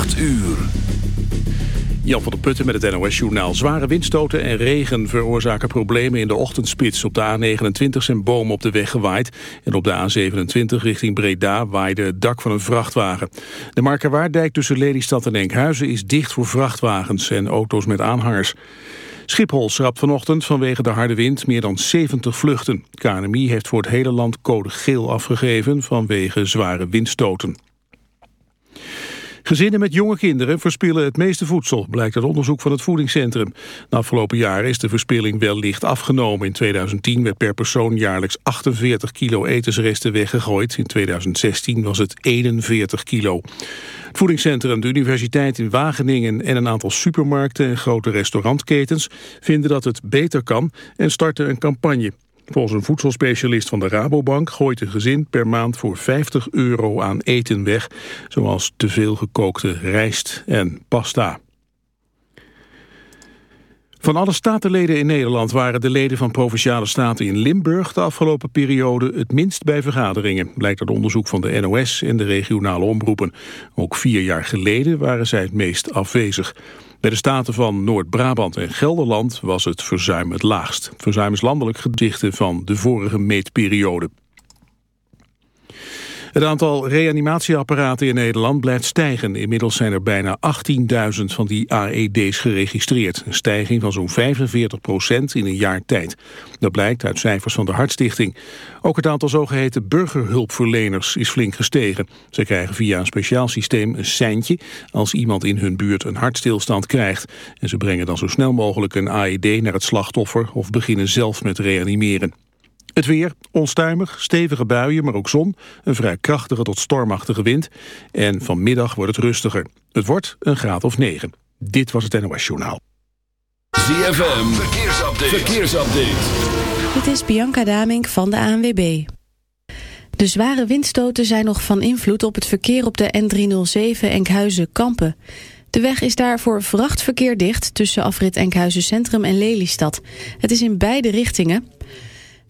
8 uur. Jan van der Putten met het NOS-journaal. Zware windstoten en regen veroorzaken problemen in de ochtendspits. Op de A29 zijn bomen op de weg gewaaid. En op de A27 richting Breda waaide het dak van een vrachtwagen. De Markerwaarddijk tussen Lelystad en Enkhuizen is dicht voor vrachtwagens en auto's met aanhangers. Schiphol schrapt vanochtend vanwege de harde wind meer dan 70 vluchten. KNMI heeft voor het hele land code geel afgegeven vanwege zware windstoten. Gezinnen met jonge kinderen verspillen het meeste voedsel, blijkt uit onderzoek van het voedingscentrum. De afgelopen jaren is de verspilling wel licht afgenomen. In 2010 werd per persoon jaarlijks 48 kilo etensresten weggegooid. In 2016 was het 41 kilo. Het voedingscentrum, de universiteit in Wageningen en een aantal supermarkten en grote restaurantketens vinden dat het beter kan en starten een campagne. Volgens een voedselspecialist van de Rabobank gooit een gezin per maand voor 50 euro aan eten weg, zoals te veel gekookte rijst en pasta. Van alle statenleden in Nederland waren de leden van Provinciale Staten in Limburg de afgelopen periode het minst bij vergaderingen, blijkt uit onderzoek van de NOS en de regionale omroepen. Ook vier jaar geleden waren zij het meest afwezig. Bij de staten van Noord-Brabant en Gelderland was het verzuim het laagst. Verzuim is landelijk gedichte van de vorige meetperiode. Het aantal reanimatieapparaten in Nederland blijft stijgen. Inmiddels zijn er bijna 18.000 van die AED's geregistreerd. Een stijging van zo'n 45 procent in een jaar tijd. Dat blijkt uit cijfers van de Hartstichting. Ook het aantal zogeheten burgerhulpverleners is flink gestegen. Ze krijgen via een speciaal systeem een seintje... als iemand in hun buurt een hartstilstand krijgt. En ze brengen dan zo snel mogelijk een AED naar het slachtoffer... of beginnen zelf met reanimeren. Het weer, onstuimig, stevige buien, maar ook zon. Een vrij krachtige tot stormachtige wind. En vanmiddag wordt het rustiger. Het wordt een graad of 9. Dit was het NOS Journaal. ZFM, verkeersupdate. verkeersupdate. Dit is Bianca Damink van de ANWB. De zware windstoten zijn nog van invloed op het verkeer op de N307 Enkhuizen-Kampen. De weg is daar voor vrachtverkeer dicht tussen afrit Enkhuizen Centrum en Lelystad. Het is in beide richtingen.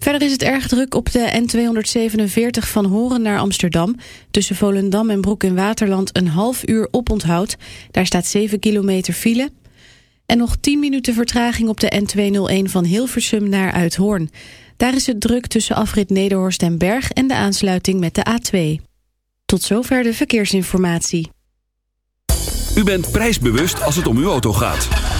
Verder is het erg druk op de N247 van Horen naar Amsterdam. Tussen Volendam en Broek in Waterland een half uur oponthoud. Daar staat 7 kilometer file. En nog 10 minuten vertraging op de N201 van Hilversum naar Uithoorn. Daar is het druk tussen afrit Nederhorst en Berg en de aansluiting met de A2. Tot zover de verkeersinformatie. U bent prijsbewust als het om uw auto gaat.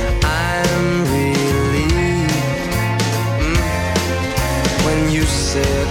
said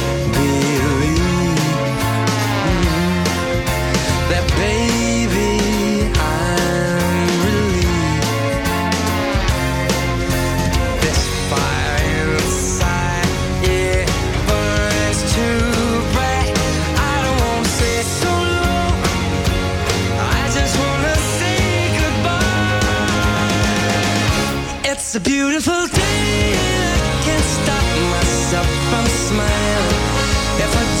It's a beautiful day, I can't stop myself from smiling. If I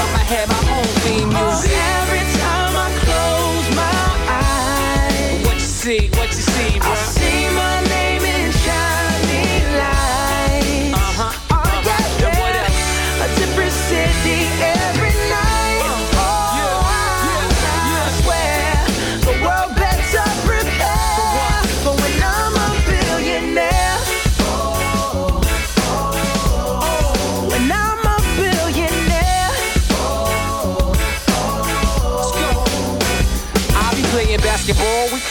I'ma have my own theme music. Oh, every time I close my eyes, What you see, what you see, bro?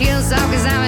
My off cause I'm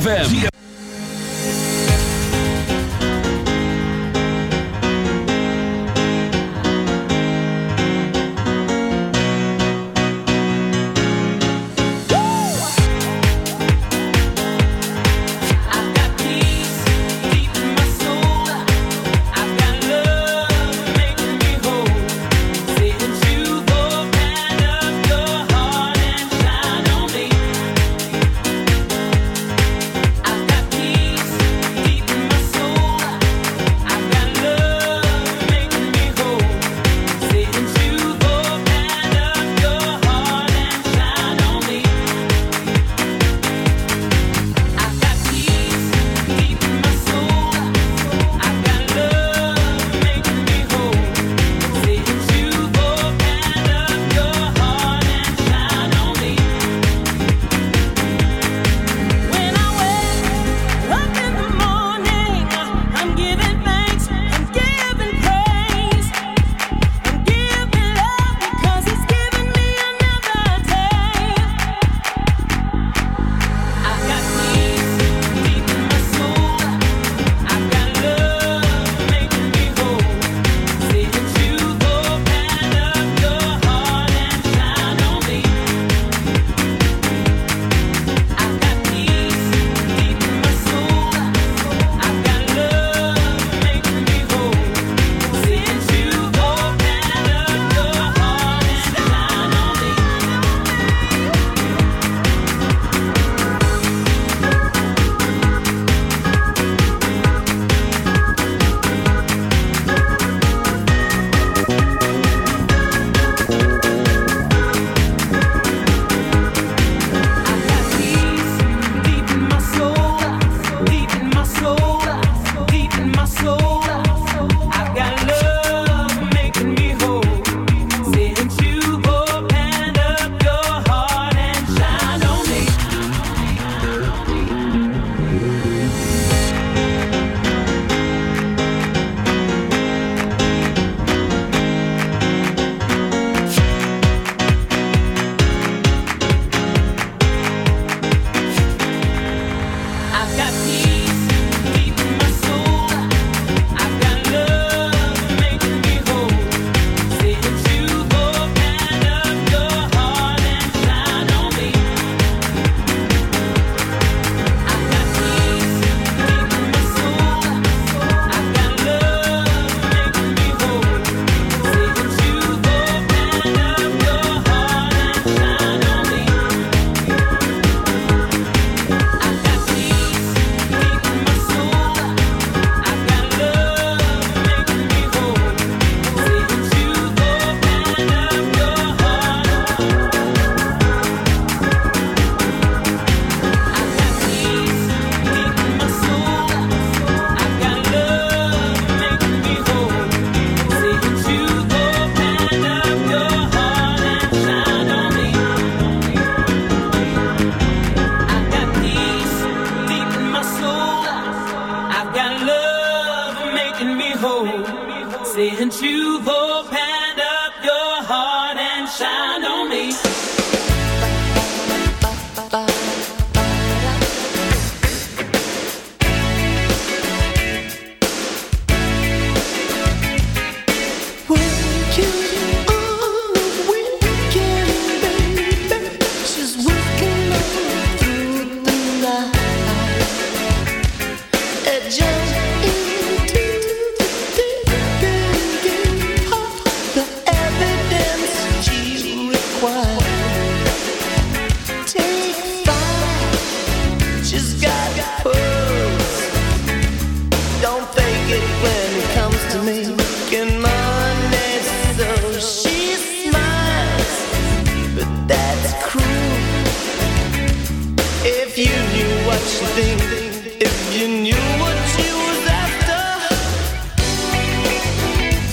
ZFM.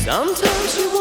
Sometimes she wonders,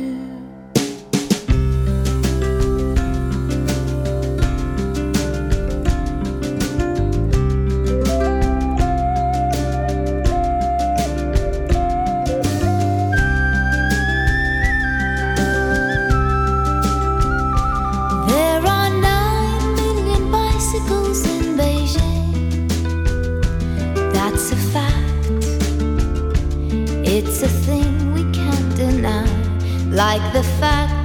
The fact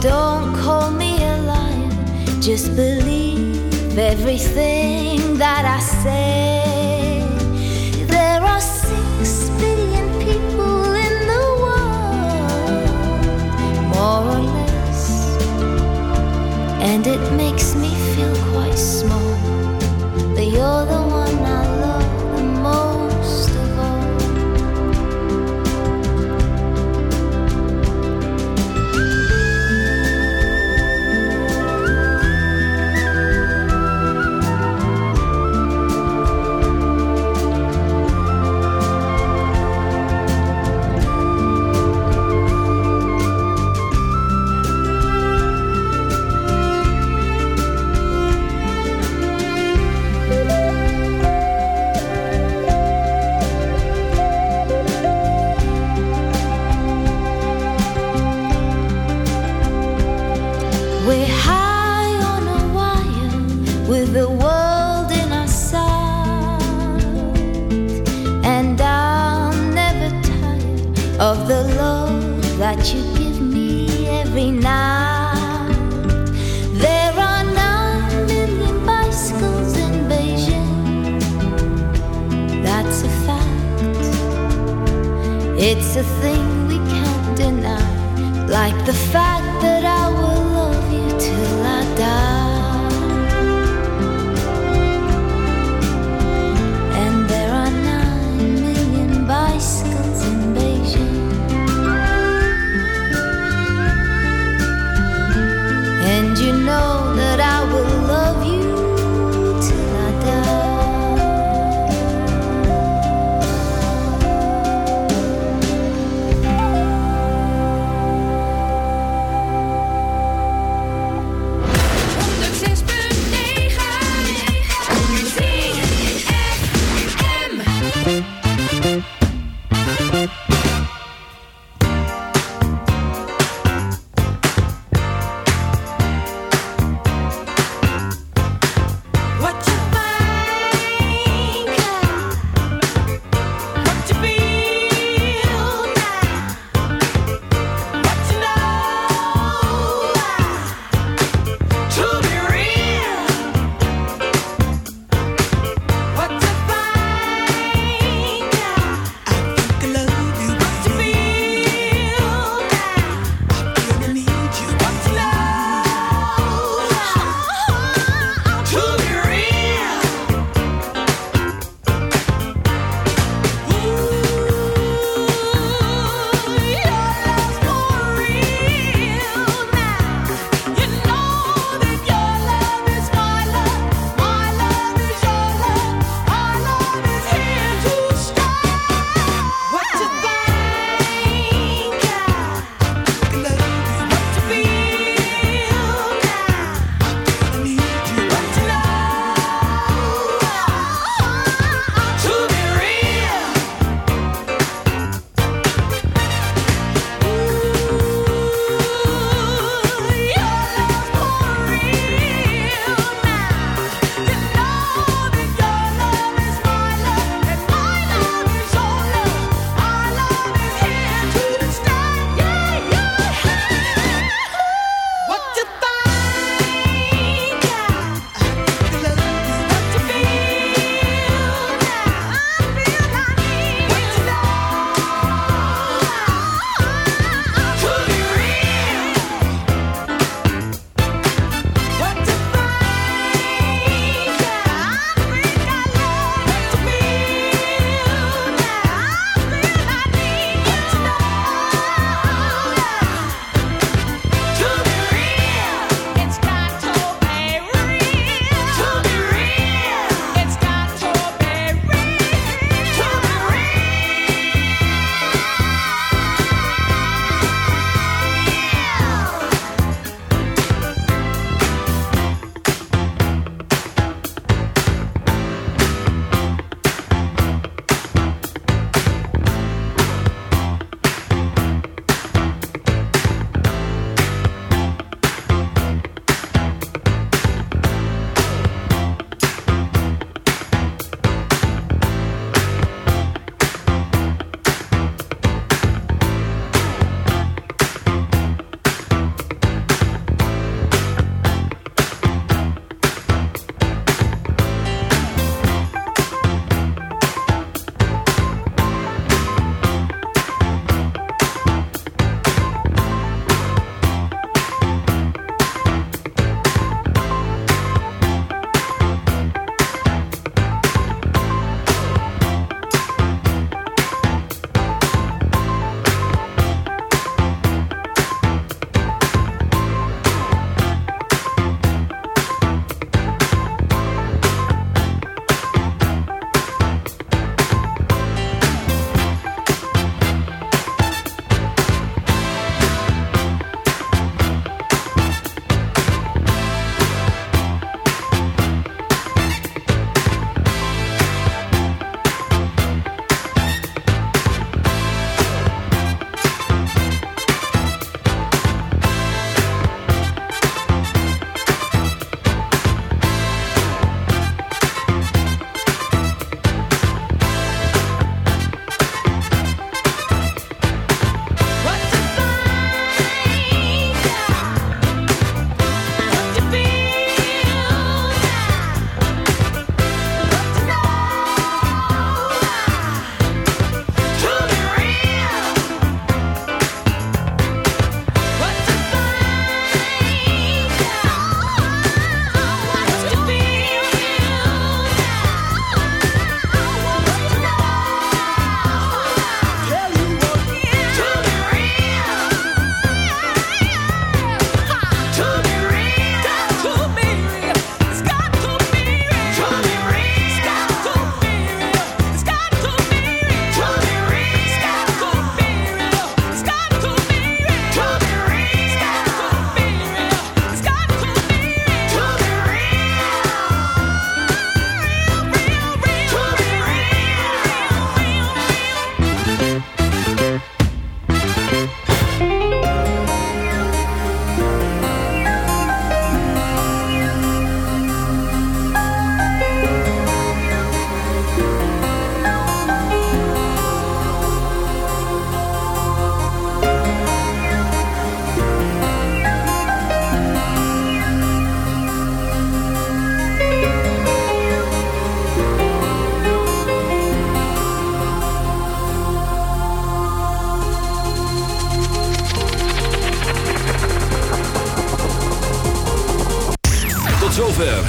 don't call me a liar, just believe everything that I say.